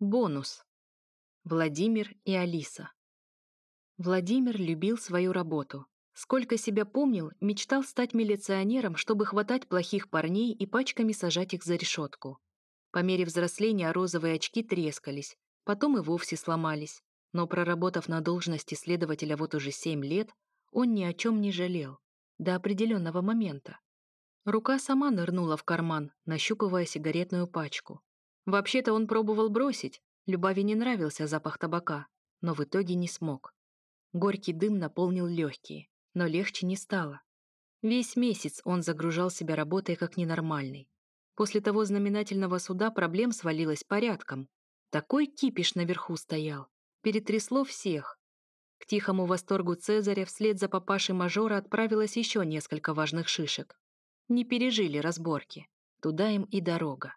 Бонус. Владимир и Алиса. Владимир любил свою работу. Сколько себя помнил, мечтал стать милиционером, чтобы хватать плохих парней и пачками сажать их за решетку. По мере взросления розовые очки трескались, потом и вовсе сломались. Но проработав на должности следователя вот уже семь лет, он ни о чем не жалел. До определенного момента. Рука сама нырнула в карман, нащупывая сигаретную пачку. Вообще-то он пробовал бросить, Любави не нравился запах табака, но в итоге не смог. Горький дым наполнил легкие, но легче не стало. Весь месяц он загружал себя работой как ненормальный. После того знаменательного суда проблем свалилось порядком. Такой кипиш наверху стоял. Перетрясло всех. К тихому восторгу Цезаря вслед за папашей мажора отправилось еще несколько важных шишек. Не пережили разборки. Туда им и дорога.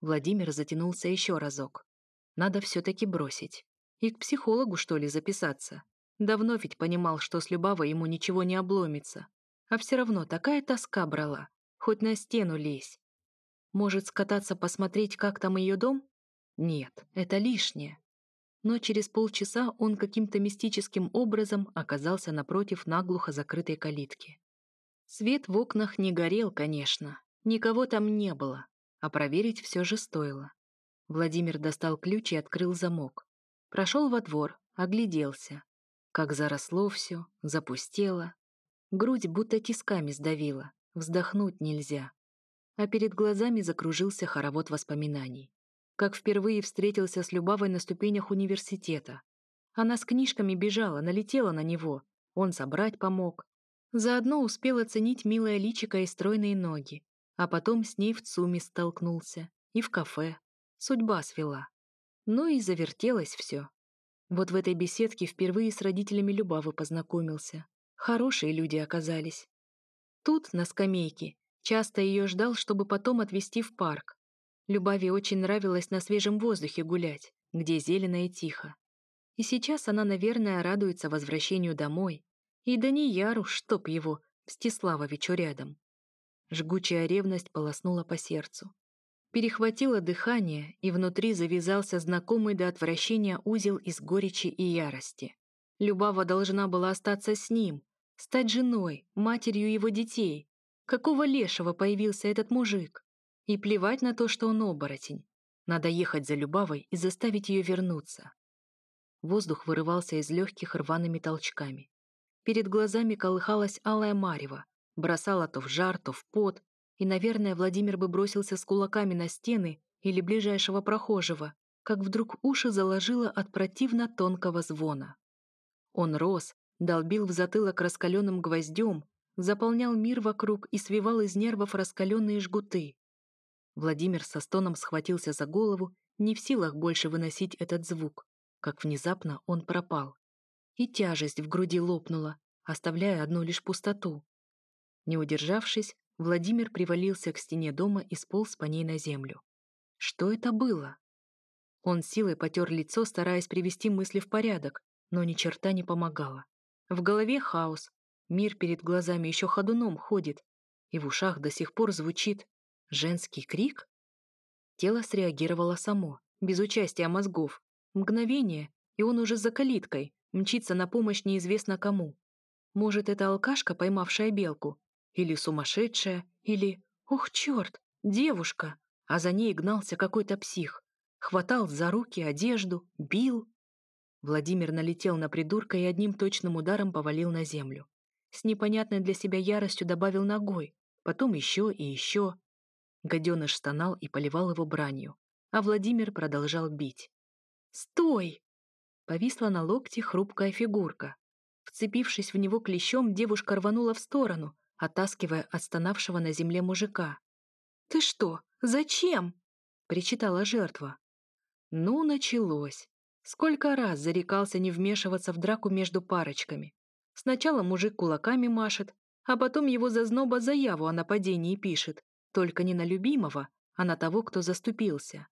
Владимир затянулся еще разок. Надо все-таки бросить. И к психологу, что ли, записаться. Давно ведь понимал, что с Любавой ему ничего не обломится. А все равно такая тоска брала. Хоть на стену лезь. Может, скататься посмотреть, как там ее дом? Нет, это лишнее. Но через полчаса он каким-то мистическим образом оказался напротив наглухо закрытой калитки. Свет в окнах не горел, конечно. Никого там не было а проверить все же стоило. Владимир достал ключ и открыл замок. Прошел во двор, огляделся. Как заросло все, запустело. Грудь будто тисками сдавила, вздохнуть нельзя. А перед глазами закружился хоровод воспоминаний. Как впервые встретился с Любавой на ступенях университета. Она с книжками бежала, налетела на него. Он собрать помог. Заодно успел оценить милое личико и стройные ноги, а потом с ней в ЦУМе столкнулся. И в кафе. Судьба свела. Ну и завертелось все. Вот в этой беседке впервые с родителями Любавы познакомился. Хорошие люди оказались. Тут, на скамейке, часто ее ждал, чтобы потом отвезти в парк. Любави очень нравилось на свежем воздухе гулять, где зелено и тихо. И сейчас она, наверное, радуется возвращению домой. И Данияру, чтоб его, Мстиславовичу рядом. Жгучая ревность полоснула по сердцу. Перехватило дыхание, и внутри завязался знакомый до отвращения узел из горечи и ярости. Любава должна была остаться с ним, стать женой, матерью его детей. Какого лешего появился этот мужик? И плевать на то, что он оборотень. Надо ехать за Любавой и заставить ее вернуться. Воздух вырывался из легких рваными толчками. Перед глазами колыхалась алая марево, бросала то в жар, то в пот, и, наверное, Владимир бы бросился с кулаками на стены или ближайшего прохожего, как вдруг уши заложило от противно тонкого звона. Он рос, долбил в затылок раскаленным гвоздем, заполнял мир вокруг и свивал из нервов раскаленные жгуты. Владимир со стоном схватился за голову, не в силах больше выносить этот звук, как внезапно он пропал. И тяжесть в груди лопнула, оставляя одну лишь пустоту. Не удержавшись, Владимир привалился к стене дома и сполз по ней на землю. Что это было? Он силой потер лицо, стараясь привести мысли в порядок, но ни черта не помогало. В голове хаос, мир перед глазами еще ходуном ходит, и в ушах до сих пор звучит женский крик. Тело среагировало само, без участия мозгов. Мгновение, и он уже за калиткой, мчится на помощь неизвестно кому. Может, это алкашка, поймавшая белку, или сумасшедшая, или... Ух, черт! Девушка! А за ней гнался какой-то псих. Хватал за руки, одежду, бил. Владимир налетел на придурка и одним точным ударом повалил на землю. С непонятной для себя яростью добавил ногой, потом еще и еще. Гаденыш стонал и поливал его бранью, а Владимир продолжал бить. «Стой!» Повисла на локте хрупкая фигурка. Вцепившись в него клещом, девушка рванула в сторону, оттаскивая отстонавшего на земле мужика. «Ты что? Зачем?» — причитала жертва. Ну, началось. Сколько раз зарекался не вмешиваться в драку между парочками. Сначала мужик кулаками машет, а потом его зазноба заяву о нападении пишет, только не на любимого, а на того, кто заступился.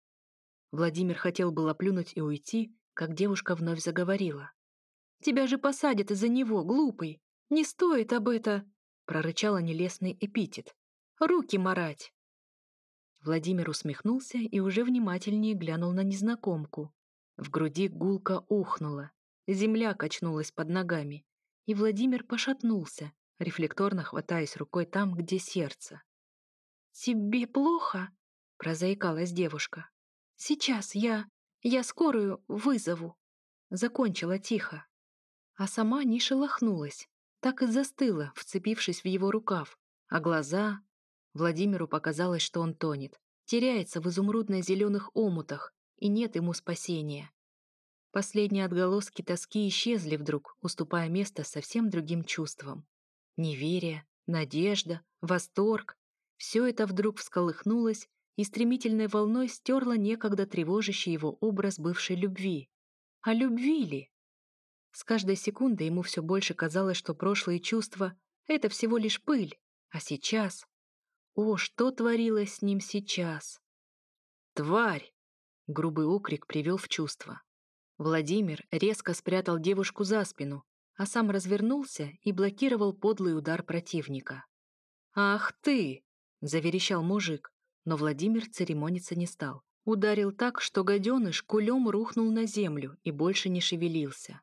Владимир хотел было плюнуть и уйти, как девушка вновь заговорила. «Тебя же посадят из-за него, глупый! Не стоит об это...» прорычала нелестный эпитет. «Руки марать!» Владимир усмехнулся и уже внимательнее глянул на незнакомку. В груди гулко ухнуло, земля качнулась под ногами, и Владимир пошатнулся, рефлекторно хватаясь рукой там, где сердце. «Тебе плохо?» — прозаикалась девушка. «Сейчас я... я скорую вызову». Закончила тихо. А сама не шелохнулась, так и застыла, вцепившись в его рукав, а глаза... Владимиру показалось, что он тонет, теряется в изумрудно-зеленых омутах, и нет ему спасения. Последние отголоски тоски исчезли вдруг, уступая место совсем другим чувствам. Неверие, надежда, восторг — все это вдруг всколыхнулось и стремительной волной стерло некогда тревожащий его образ бывшей любви. А любви ли? С каждой секундой ему все больше казалось, что прошлые чувства — это всего лишь пыль, а сейчас... О, что творилось с ним сейчас? «Тварь!» — грубый окрик привел в чувство. Владимир резко спрятал девушку за спину, а сам развернулся и блокировал подлый удар противника. «Ах ты!» — заверещал мужик, но Владимир церемониться не стал. Ударил так, что гаденыш кулем рухнул на землю и больше не шевелился.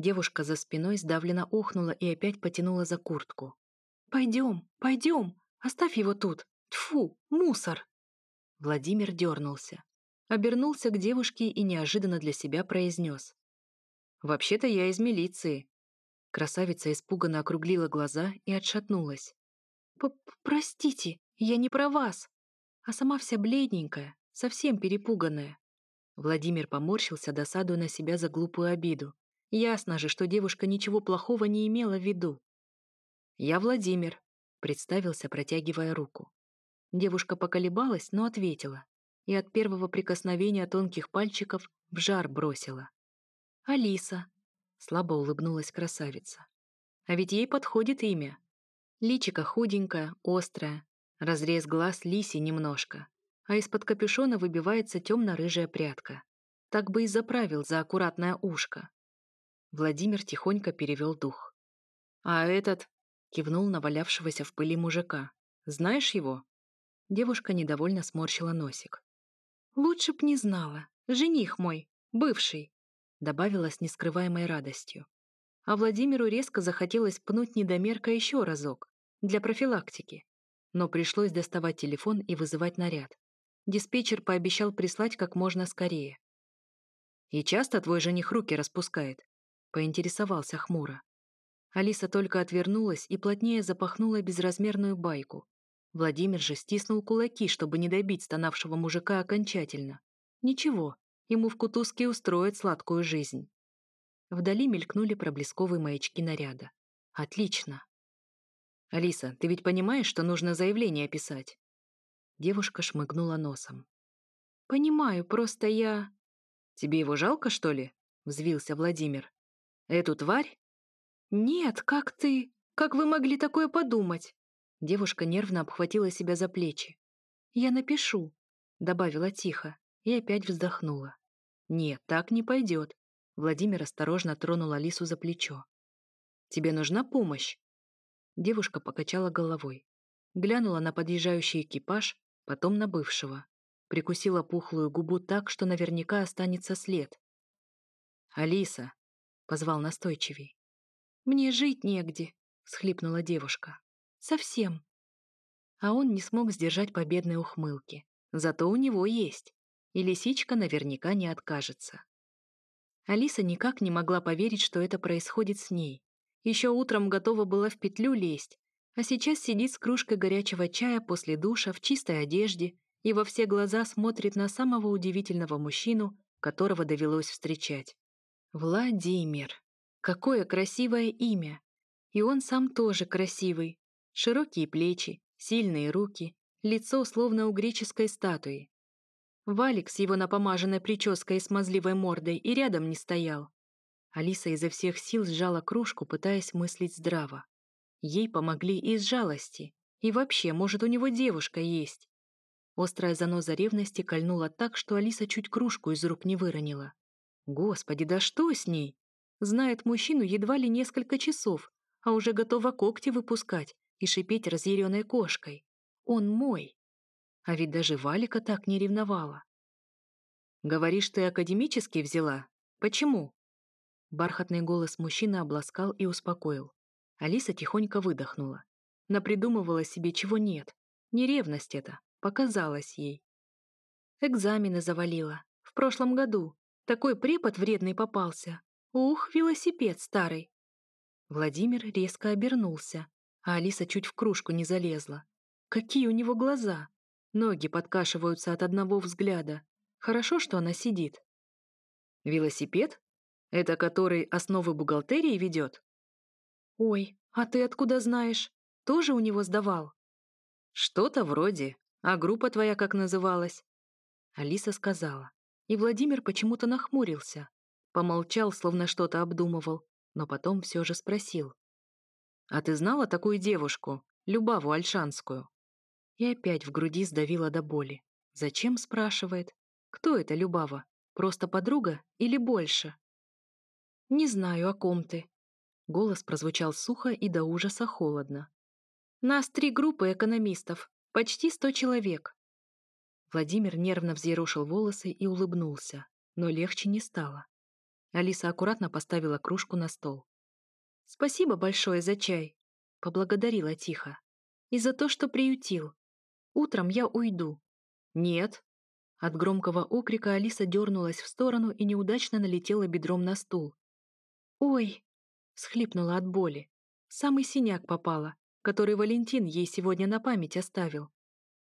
Девушка за спиной сдавленно охнула и опять потянула за куртку. «Пойдем, пойдем! Оставь его тут! Тфу, мусор!» Владимир дернулся обернулся к девушке и неожиданно для себя произнес. «Вообще-то я из милиции». Красавица испуганно округлила глаза и отшатнулась. П «Простите, я не про вас!» А сама вся бледненькая, совсем перепуганная. Владимир поморщился, досадуя на себя за глупую обиду. Ясно же, что девушка ничего плохого не имела в виду. «Я Владимир», — представился, протягивая руку. Девушка поколебалась, но ответила и от первого прикосновения тонких пальчиков в жар бросила. «Алиса», — слабо улыбнулась красавица. «А ведь ей подходит имя. Личико худенькое, острое, разрез глаз лиси немножко, а из-под капюшона выбивается темно-рыжая прядка. Так бы и заправил за аккуратное ушко». Владимир тихонько перевел дух. «А этот?» — кивнул на валявшегося в пыли мужика. «Знаешь его?» Девушка недовольно сморщила носик. «Лучше б не знала. Жених мой, бывший», — добавила с нескрываемой радостью. А Владимиру резко захотелось пнуть недомерка еще разок, для профилактики. Но пришлось доставать телефон и вызывать наряд. Диспетчер пообещал прислать как можно скорее. «И часто твой жених руки распускает?» — поинтересовался хмуро. Алиса только отвернулась и плотнее запахнула безразмерную байку, Владимир же стиснул кулаки, чтобы не добить стонавшего мужика окончательно. Ничего, ему в кутузке устроят сладкую жизнь. Вдали мелькнули проблесковые маячки наряда. Отлично. «Алиса, ты ведь понимаешь, что нужно заявление писать?» Девушка шмыгнула носом. «Понимаю, просто я...» «Тебе его жалко, что ли?» — взвился Владимир. «Эту тварь?» «Нет, как ты? Как вы могли такое подумать?» Девушка нервно обхватила себя за плечи. «Я напишу», — добавила тихо, и опять вздохнула. «Нет, так не пойдет». Владимир осторожно тронул Алису за плечо. «Тебе нужна помощь?» Девушка покачала головой. Глянула на подъезжающий экипаж, потом на бывшего. Прикусила пухлую губу так, что наверняка останется след. «Алиса!» — позвал настойчивей. «Мне жить негде!» — всхлипнула девушка. Совсем. А он не смог сдержать победной ухмылки. Зато у него есть. И лисичка наверняка не откажется. Алиса никак не могла поверить, что это происходит с ней. Еще утром готова была в петлю лезть, а сейчас сидит с кружкой горячего чая после душа в чистой одежде и во все глаза смотрит на самого удивительного мужчину, которого довелось встречать. Владимир. Какое красивое имя. И он сам тоже красивый, Широкие плечи, сильные руки, лицо словно у греческой статуи. Валик с его напомаженной прической и смазливой мордой и рядом не стоял. Алиса изо всех сил сжала кружку, пытаясь мыслить здраво. Ей помогли из жалости. И вообще, может, у него девушка есть. Острая заноза ревности кольнула так, что Алиса чуть кружку из рук не выронила. Господи, да что с ней? Знает мужчину едва ли несколько часов, а уже готова когти выпускать и шипеть разъяренной кошкой. Он мой. А ведь даже Валика так не ревновала. «Говоришь, ты академически взяла? Почему?» Бархатный голос мужчины обласкал и успокоил. Алиса тихонько выдохнула. Напридумывала себе, чего нет. Не ревность это, показалось ей. Экзамены завалила. В прошлом году. Такой препод вредный попался. Ух, велосипед старый. Владимир резко обернулся, а Алиса чуть в кружку не залезла. Какие у него глаза! Ноги подкашиваются от одного взгляда. Хорошо, что она сидит. Велосипед? Это который основы бухгалтерии ведет? Ой, а ты откуда знаешь? Тоже у него сдавал? Что-то вроде. А группа твоя как называлась? Алиса сказала. И Владимир почему-то нахмурился. Помолчал, словно что-то обдумывал, но потом все же спросил. «А ты знала такую девушку, Любаву Альшанскую?» И опять в груди сдавила до боли. «Зачем?» — спрашивает. «Кто это Любава? Просто подруга или больше?» «Не знаю, о ком ты». Голос прозвучал сухо и до ужаса холодно. «Нас три группы экономистов, почти сто человек. Владимир нервно взъерошил волосы и улыбнулся, но легче не стало. Алиса аккуратно поставила кружку на стол. «Спасибо большое за чай», — поблагодарила тихо. «И за то, что приютил. Утром я уйду». «Нет». От громкого окрика Алиса дернулась в сторону и неудачно налетела бедром на стул. «Ой!» — схлипнула от боли. Самый синяк попала, который Валентин ей сегодня на память оставил.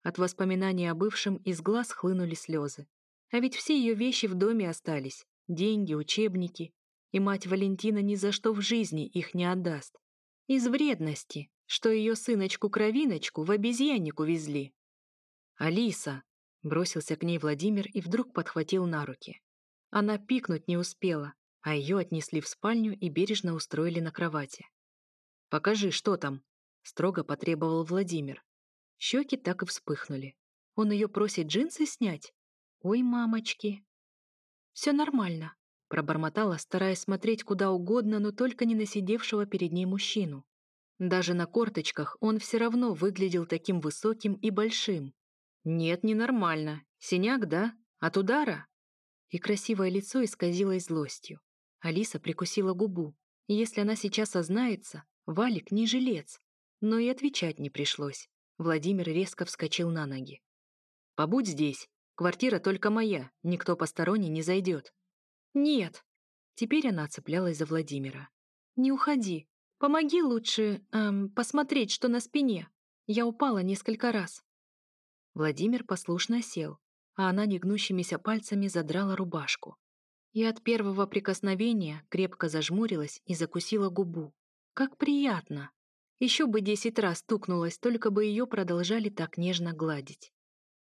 От воспоминаний о бывшем из глаз хлынули слезы. А ведь все ее вещи в доме остались. Деньги, учебники. И мать Валентина ни за что в жизни их не отдаст. Из вредности, что ее сыночку-кровиночку в обезьяннику везли. «Алиса!» — бросился к ней Владимир и вдруг подхватил на руки. Она пикнуть не успела, а ее отнесли в спальню и бережно устроили на кровати. «Покажи, что там?» — строго потребовал Владимир. Щеки так и вспыхнули. Он ее просит джинсы снять? Ой, мамочки. Все нормально, пробормотала, стараясь смотреть куда угодно, но только не на сидевшего перед ней мужчину. Даже на корточках он все равно выглядел таким высоким и большим. «Нет, ненормально. Синяк, да? От удара?» И красивое лицо исказилось злостью. Алиса прикусила губу. если она сейчас сознается, Валик не жилец. Но и отвечать не пришлось. Владимир резко вскочил на ноги. «Побудь здесь. Квартира только моя. Никто посторонний не зайдет». «Нет». Теперь она цеплялась за Владимира. «Не уходи. Помоги лучше эм, посмотреть, что на спине. Я упала несколько раз». Владимир послушно сел, а она негнущимися пальцами задрала рубашку. И от первого прикосновения крепко зажмурилась и закусила губу. Как приятно! Еще бы десять раз стукнулась, только бы ее продолжали так нежно гладить.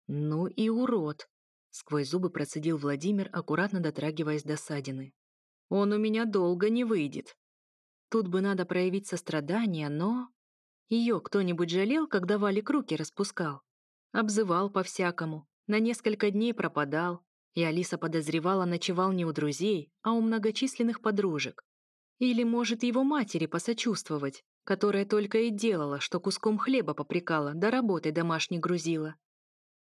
«Ну и урод!» — сквозь зубы процедил Владимир, аккуратно дотрагиваясь до ссадины. «Он у меня долго не выйдет. Тут бы надо проявить сострадание, но...» Ее кто-нибудь жалел, когда Валик руки распускал? Обзывал по-всякому, на несколько дней пропадал, и Алиса подозревала, ночевал не у друзей, а у многочисленных подружек. Или, может, его матери посочувствовать, которая только и делала, что куском хлеба попрекала, да работой домашней грузила.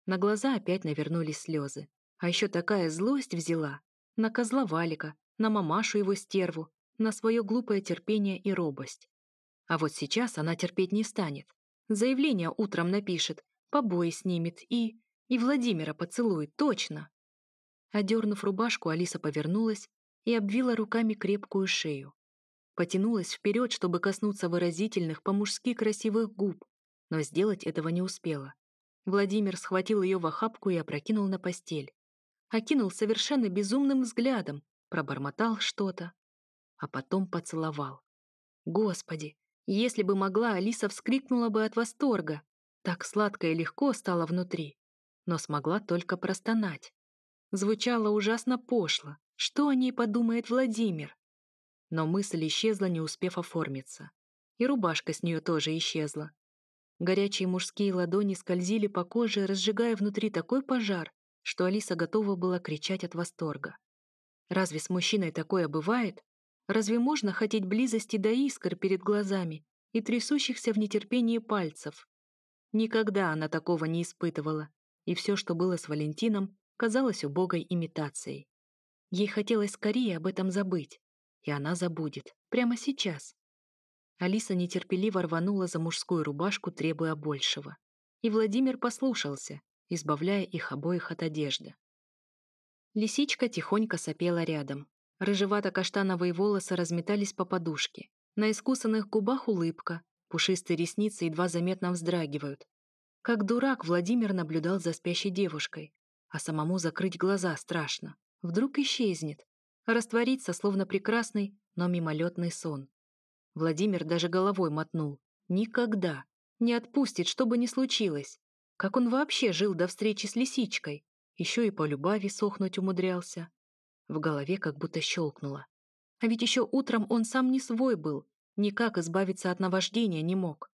На глаза опять навернулись слезы. А еще такая злость взяла. На козла Валика, на мамашу его стерву, на свое глупое терпение и робость. А вот сейчас она терпеть не станет. Заявление утром напишет, побои снимет и... и Владимира поцелует, точно. Одернув рубашку, Алиса повернулась и обвила руками крепкую шею. Потянулась вперед, чтобы коснуться выразительных, по-мужски красивых губ, но сделать этого не успела. Владимир схватил ее в охапку и опрокинул на постель. Окинул совершенно безумным взглядом, пробормотал что-то, а потом поцеловал. Господи, если бы могла, Алиса вскрикнула бы от восторга. Так сладко и легко стало внутри, но смогла только простонать. Звучало ужасно пошло. Что о ней подумает Владимир? Но мысль исчезла, не успев оформиться. И рубашка с нее тоже исчезла. Горячие мужские ладони скользили по коже, разжигая внутри такой пожар, что Алиса готова была кричать от восторга. Разве с мужчиной такое бывает? Разве можно хотеть близости до искр перед глазами и трясущихся в нетерпении пальцев? Никогда она такого не испытывала. и все, что было с Валентином, казалось убогой имитацией. Ей хотелось скорее об этом забыть, и она забудет, прямо сейчас. Алиса нетерпеливо рванула за мужскую рубашку, требуя большего. И Владимир послушался, избавляя их обоих от одежды. Лисичка тихонько сопела рядом. Рыжевато-каштановые волосы разметались по подушке. На искусанных губах улыбка, пушистые ресницы едва заметно вздрагивают. Как дурак Владимир наблюдал за спящей девушкой, а самому закрыть глаза страшно. Вдруг исчезнет, растворится, словно прекрасный, но мимолетный сон. Владимир даже головой мотнул. Никогда. Не отпустит, что бы ни случилось. Как он вообще жил до встречи с лисичкой? Еще и по любави сохнуть умудрялся. В голове как будто щелкнуло. А ведь еще утром он сам не свой был, никак избавиться от наваждения не мог.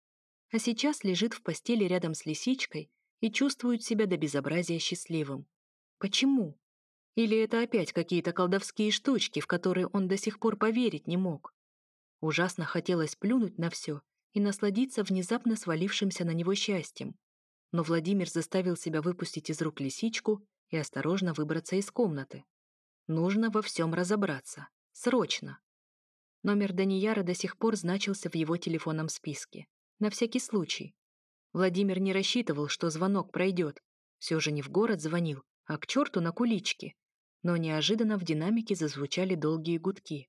А сейчас лежит в постели рядом с лисичкой и чувствует себя до безобразия счастливым. Почему? Или это опять какие-то колдовские штучки, в которые он до сих пор поверить не мог? Ужасно хотелось плюнуть на все и насладиться внезапно свалившимся на него счастьем. Но Владимир заставил себя выпустить из рук лисичку и осторожно выбраться из комнаты. Нужно во всем разобраться. Срочно. Номер Данияра до сих пор значился в его телефонном списке. На всякий случай. Владимир не рассчитывал, что звонок пройдет. Все же не в город звонил, а к черту на куличке. Но неожиданно в динамике зазвучали долгие гудки.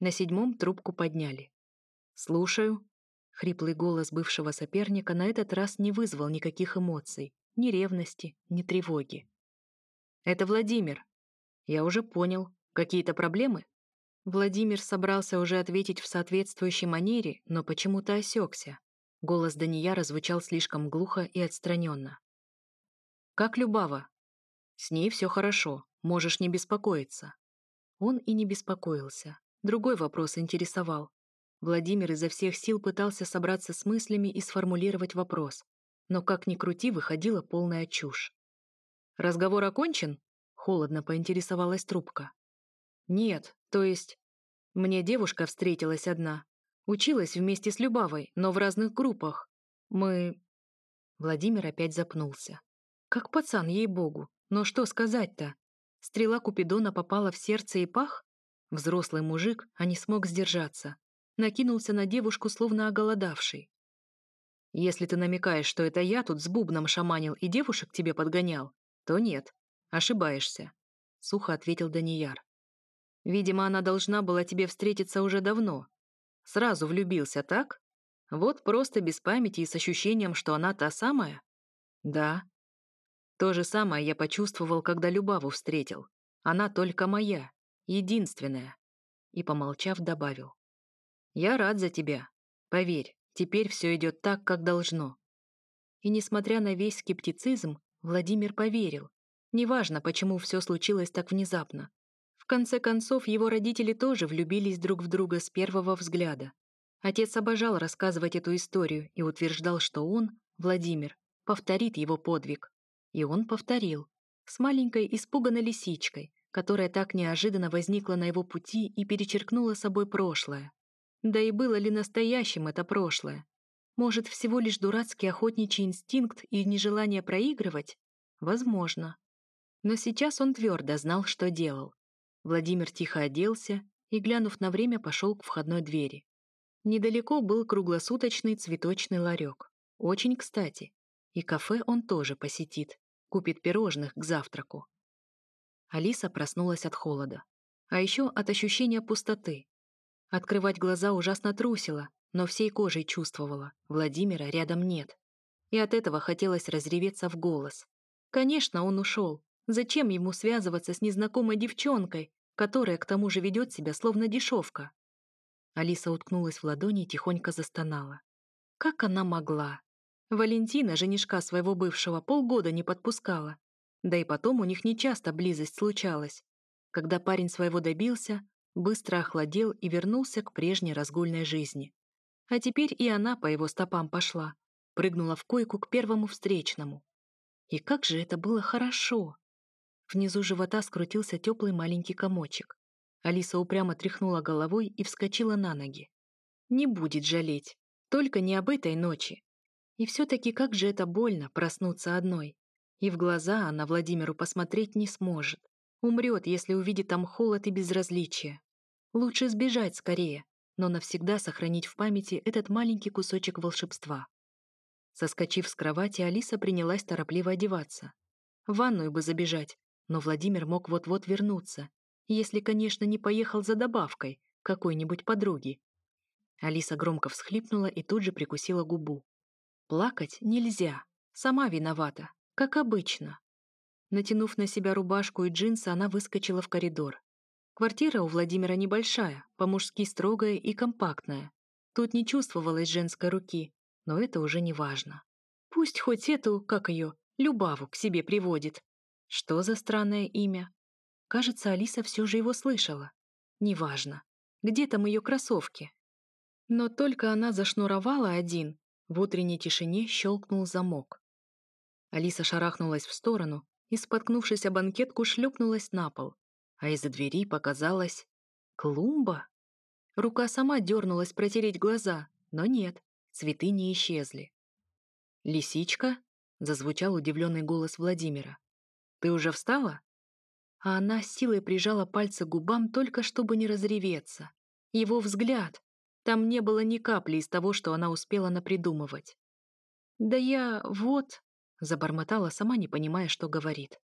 На седьмом трубку подняли. «Слушаю». Хриплый голос бывшего соперника на этот раз не вызвал никаких эмоций, ни ревности, ни тревоги. «Это Владимир», «Я уже понял. Какие-то проблемы?» Владимир собрался уже ответить в соответствующей манере, но почему-то осекся. Голос Данияра звучал слишком глухо и отстраненно. «Как Любава?» «С ней все хорошо. Можешь не беспокоиться». Он и не беспокоился. Другой вопрос интересовал. Владимир изо всех сил пытался собраться с мыслями и сформулировать вопрос. Но как ни крути, выходила полная чушь. «Разговор окончен?» Холодно поинтересовалась трубка. «Нет, то есть...» Мне девушка встретилась одна. Училась вместе с Любавой, но в разных группах. Мы...» Владимир опять запнулся. «Как пацан, ей-богу. Но что сказать-то? Стрела Купидона попала в сердце и пах? Взрослый мужик, а не смог сдержаться. Накинулся на девушку, словно оголодавший. «Если ты намекаешь, что это я тут с бубном шаманил и девушек тебе подгонял, то нет. «Ошибаешься», — сухо ответил Данияр. «Видимо, она должна была тебе встретиться уже давно. Сразу влюбился, так? Вот просто без памяти и с ощущением, что она та самая?» «Да». То же самое я почувствовал, когда Любаву встретил. Она только моя, единственная. И, помолчав, добавил. «Я рад за тебя. Поверь, теперь все идет так, как должно». И, несмотря на весь скептицизм, Владимир поверил, Неважно, почему все случилось так внезапно. В конце концов, его родители тоже влюбились друг в друга с первого взгляда. Отец обожал рассказывать эту историю и утверждал, что он, Владимир, повторит его подвиг. И он повторил. С маленькой испуганной лисичкой, которая так неожиданно возникла на его пути и перечеркнула собой прошлое. Да и было ли настоящим это прошлое? Может, всего лишь дурацкий охотничий инстинкт и нежелание проигрывать? Возможно. Но сейчас он твердо знал, что делал. Владимир тихо оделся и, глянув на время, пошел к входной двери. Недалеко был круглосуточный цветочный ларек. Очень кстати. И кафе он тоже посетит. Купит пирожных к завтраку. Алиса проснулась от холода. А еще от ощущения пустоты. Открывать глаза ужасно трусила, но всей кожей чувствовала. Владимира рядом нет. И от этого хотелось разреветься в голос. Конечно, он ушел, Зачем ему связываться с незнакомой девчонкой, которая к тому же ведет себя словно дешевка? Алиса уткнулась в ладони и тихонько застонала. Как она могла? Валентина, женишка своего бывшего, полгода не подпускала. Да и потом у них нечасто близость случалась. Когда парень своего добился, быстро охладел и вернулся к прежней разгульной жизни. А теперь и она по его стопам пошла, прыгнула в койку к первому встречному. И как же это было хорошо! Внизу живота скрутился теплый маленький комочек. Алиса упрямо тряхнула головой и вскочила на ноги. Не будет жалеть. Только не об этой ночи. И все-таки как же это больно проснуться одной. И в глаза она Владимиру посмотреть не сможет. Умрет, если увидит там холод и безразличие. Лучше сбежать скорее, но навсегда сохранить в памяти этот маленький кусочек волшебства. Соскочив с кровати, Алиса принялась торопливо одеваться. В ванную бы забежать, но Владимир мог вот-вот вернуться, если, конечно, не поехал за добавкой какой-нибудь подруги. Алиса громко всхлипнула и тут же прикусила губу. Плакать нельзя, сама виновата, как обычно. Натянув на себя рубашку и джинсы, она выскочила в коридор. Квартира у Владимира небольшая, по-мужски строгая и компактная. Тут не чувствовалось женской руки, но это уже не важно. Пусть хоть эту, как ее, Любаву к себе приводит. Что за странное имя? Кажется, Алиса все же его слышала. Неважно. Где там ее кроссовки? Но только она зашнуровала один, в утренней тишине щелкнул замок. Алиса шарахнулась в сторону и, споткнувшись о банкетку, шлепнулась на пол а из-за двери показалась клумба. Рука сама дернулась протереть глаза, но нет, цветы не исчезли. «Лисичка?» — зазвучал удивленный голос Владимира. «Ты уже встала?» А она силой прижала пальцы к губам только чтобы не разреветься. Его взгляд. Там не было ни капли из того, что она успела напридумывать. «Да я вот...» — забормотала, сама не понимая, что говорит.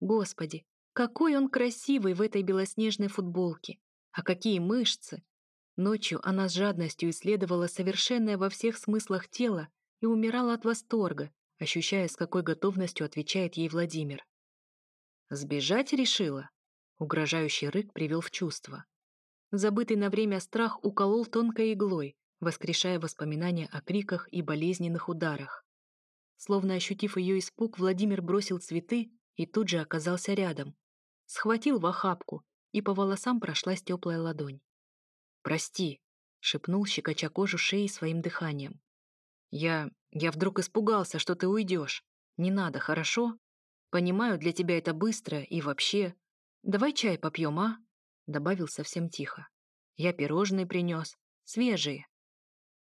«Господи, какой он красивый в этой белоснежной футболке! А какие мышцы! Ночью она с жадностью исследовала совершенное во всех смыслах тело и умирала от восторга, ощущая, с какой готовностью отвечает ей Владимир. «Сбежать решила?» Угрожающий рык привел в чувство. Забытый на время страх уколол тонкой иглой, воскрешая воспоминания о криках и болезненных ударах. Словно ощутив ее испуг, Владимир бросил цветы и тут же оказался рядом, схватил в охапку, и по волосам прошлась теплая ладонь. «Прости», — шепнул, щекоча кожу шеи своим дыханием. «Я... я вдруг испугался, что ты уйдешь. Не надо, хорошо? Понимаю, для тебя это быстро и вообще... Давай чай попьем, а?» Добавил совсем тихо. «Я пирожные принес. Свежие».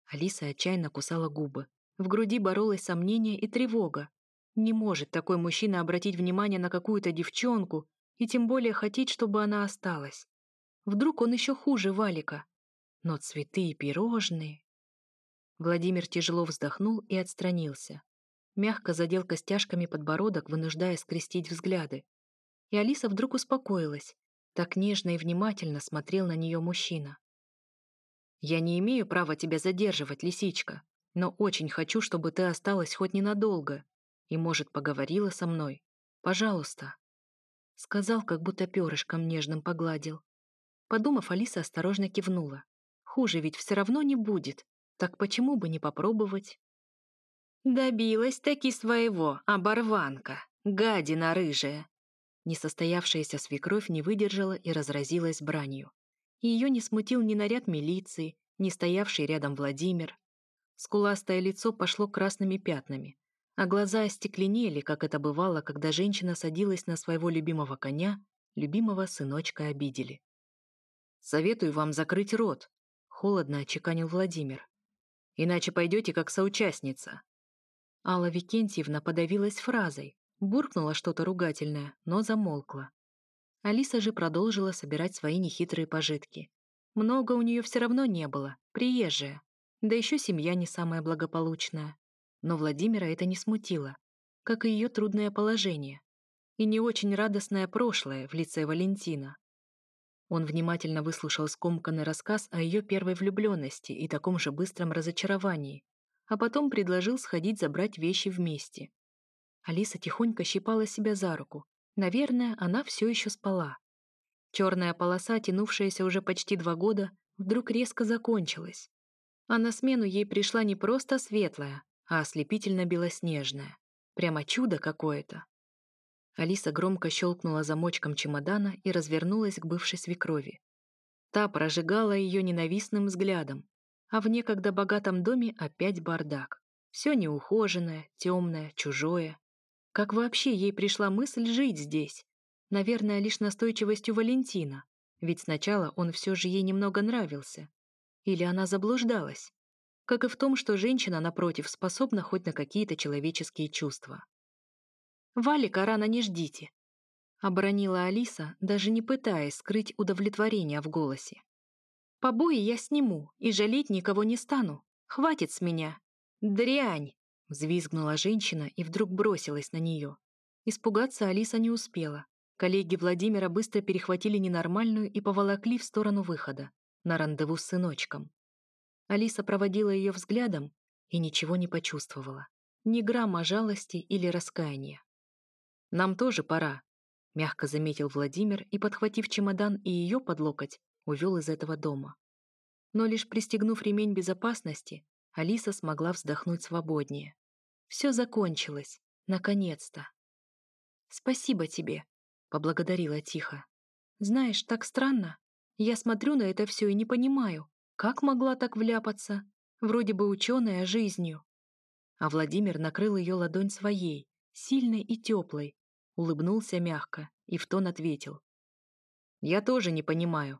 Алиса отчаянно кусала губы. В груди боролось сомнение и тревога. Не может такой мужчина обратить внимание на какую-то девчонку, и тем более хотеть, чтобы она осталась. Вдруг он еще хуже Валика. Но цветы и пирожные... Владимир тяжело вздохнул и отстранился. Мягко задел костяшками подбородок, вынуждая скрестить взгляды. И Алиса вдруг успокоилась. Так нежно и внимательно смотрел на нее мужчина. «Я не имею права тебя задерживать, лисичка, но очень хочу, чтобы ты осталась хоть ненадолго и, может, поговорила со мной. Пожалуйста». Сказал, как будто перышком нежным погладил. Подумав, Алиса осторожно кивнула. Хуже ведь все равно не будет. Так почему бы не попробовать? Добилась таки своего, оборванка, гадина рыжая. Несостоявшаяся свекровь не выдержала и разразилась бранью. Ее не смутил ни наряд милиции, ни стоявший рядом Владимир. Скуластое лицо пошло красными пятнами а глаза остекленели, как это бывало, когда женщина садилась на своего любимого коня, любимого сыночка обидели. «Советую вам закрыть рот», — холодно отчеканил Владимир. «Иначе пойдете как соучастница». Алла Викентьевна подавилась фразой, буркнула что-то ругательное, но замолкла. Алиса же продолжила собирать свои нехитрые пожитки. Много у нее все равно не было, приезжая, да еще семья не самая благополучная. Но Владимира это не смутило, как и ее трудное положение и не очень радостное прошлое в лице Валентина. Он внимательно выслушал скомканный рассказ о ее первой влюбленности и таком же быстром разочаровании, а потом предложил сходить забрать вещи вместе. Алиса тихонько щипала себя за руку. Наверное, она все еще спала. Черная полоса, тянувшаяся уже почти два года, вдруг резко закончилась. А на смену ей пришла не просто светлая, а ослепительно-белоснежная. Прямо чудо какое-то. Алиса громко щелкнула замочком чемодана и развернулась к бывшей свекрови. Та прожигала ее ненавистным взглядом, а в некогда богатом доме опять бардак. Все неухоженное, темное, чужое. Как вообще ей пришла мысль жить здесь? Наверное, лишь настойчивостью Валентина, ведь сначала он все же ей немного нравился. Или она заблуждалась? как и в том, что женщина, напротив, способна хоть на какие-то человеческие чувства. Валика рано не ждите. Оборонила Алиса, даже не пытаясь скрыть удовлетворение в голосе. Побои я сниму и жалеть никого не стану. Хватит с меня. Дрянь! Взвизгнула женщина и вдруг бросилась на нее. Испугаться Алиса не успела. Коллеги Владимира быстро перехватили ненормальную и поволокли в сторону выхода, на рандеву с сыночком. Алиса проводила ее взглядом и ничего не почувствовала. Ни грамма жалости или раскаяния. «Нам тоже пора», — мягко заметил Владимир и, подхватив чемодан и ее под локоть, увел из этого дома. Но лишь пристегнув ремень безопасности, Алиса смогла вздохнуть свободнее. Все закончилось, наконец-то. «Спасибо тебе», — поблагодарила тихо. «Знаешь, так странно. Я смотрю на это все и не понимаю, как могла так вляпаться? Вроде бы ученая жизнью. А Владимир накрыл ее ладонь своей, сильной и теплой, улыбнулся мягко и в тон ответил. «Я тоже не понимаю,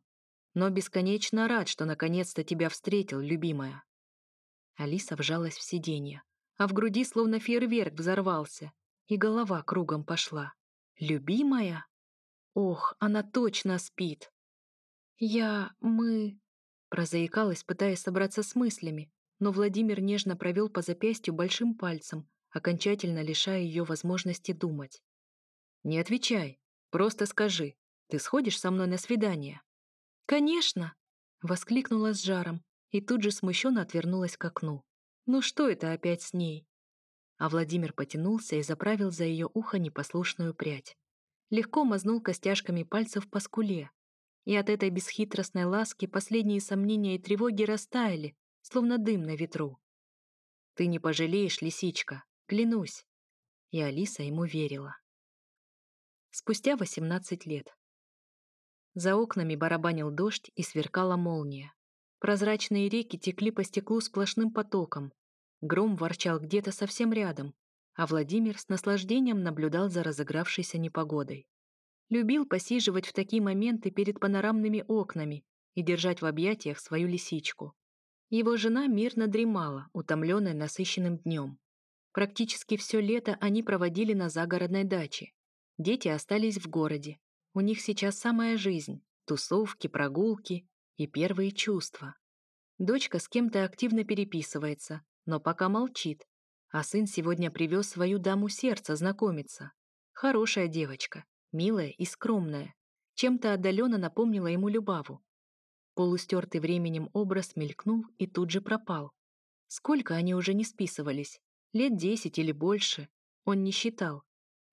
но бесконечно рад, что наконец-то тебя встретил, любимая». Алиса вжалась в сиденье, а в груди словно фейерверк взорвался, и голова кругом пошла. «Любимая? Ох, она точно спит!» «Я... мы...» Прозаикалась, пытаясь собраться с мыслями, но Владимир нежно провел по запястью большим пальцем, окончательно лишая ее возможности думать. «Не отвечай, просто скажи, ты сходишь со мной на свидание?» «Конечно!» — воскликнула с жаром и тут же смущенно отвернулась к окну. «Ну что это опять с ней?» А Владимир потянулся и заправил за ее ухо непослушную прядь. Легко мазнул костяшками пальцев по скуле, и от этой бесхитростной ласки последние сомнения и тревоги растаяли, словно дым на ветру. «Ты не пожалеешь, лисичка, клянусь!» И Алиса ему верила. Спустя 18 лет. За окнами барабанил дождь и сверкала молния. Прозрачные реки текли по стеклу сплошным потоком. Гром ворчал где-то совсем рядом, а Владимир с наслаждением наблюдал за разыгравшейся непогодой. Любил посиживать в такие моменты перед панорамными окнами и держать в объятиях свою лисичку. Его жена мирно дремала, утомленная насыщенным днем. Практически все лето они проводили на загородной даче. Дети остались в городе. У них сейчас самая жизнь – тусовки, прогулки и первые чувства. Дочка с кем-то активно переписывается, но пока молчит, а сын сегодня привез свою даму сердца знакомиться. Хорошая девочка, милая и скромная, чем-то отдаленно напомнила ему Любаву. Полустертый временем образ мелькнул и тут же пропал. Сколько они уже не списывались? Лет десять или больше? Он не считал.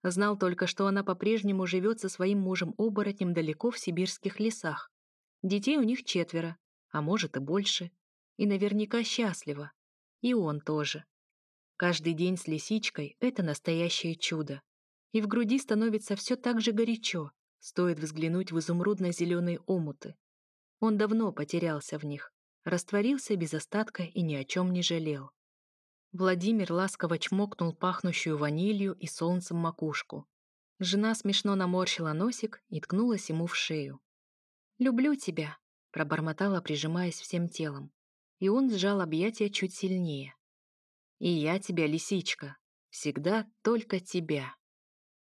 Знал только, что она по-прежнему живет со своим мужем-оборотнем далеко в сибирских лесах. Детей у них четверо, а может и больше. И наверняка счастлива. И он тоже. Каждый день с лисичкой — это настоящее чудо и в груди становится все так же горячо, стоит взглянуть в изумрудно-зеленые омуты. Он давно потерялся в них, растворился без остатка и ни о чем не жалел. Владимир ласково чмокнул пахнущую ванилью и солнцем макушку. Жена смешно наморщила носик и ткнулась ему в шею. «Люблю тебя», — пробормотала, прижимаясь всем телом. И он сжал объятия чуть сильнее. «И я тебя, лисичка, всегда только тебя».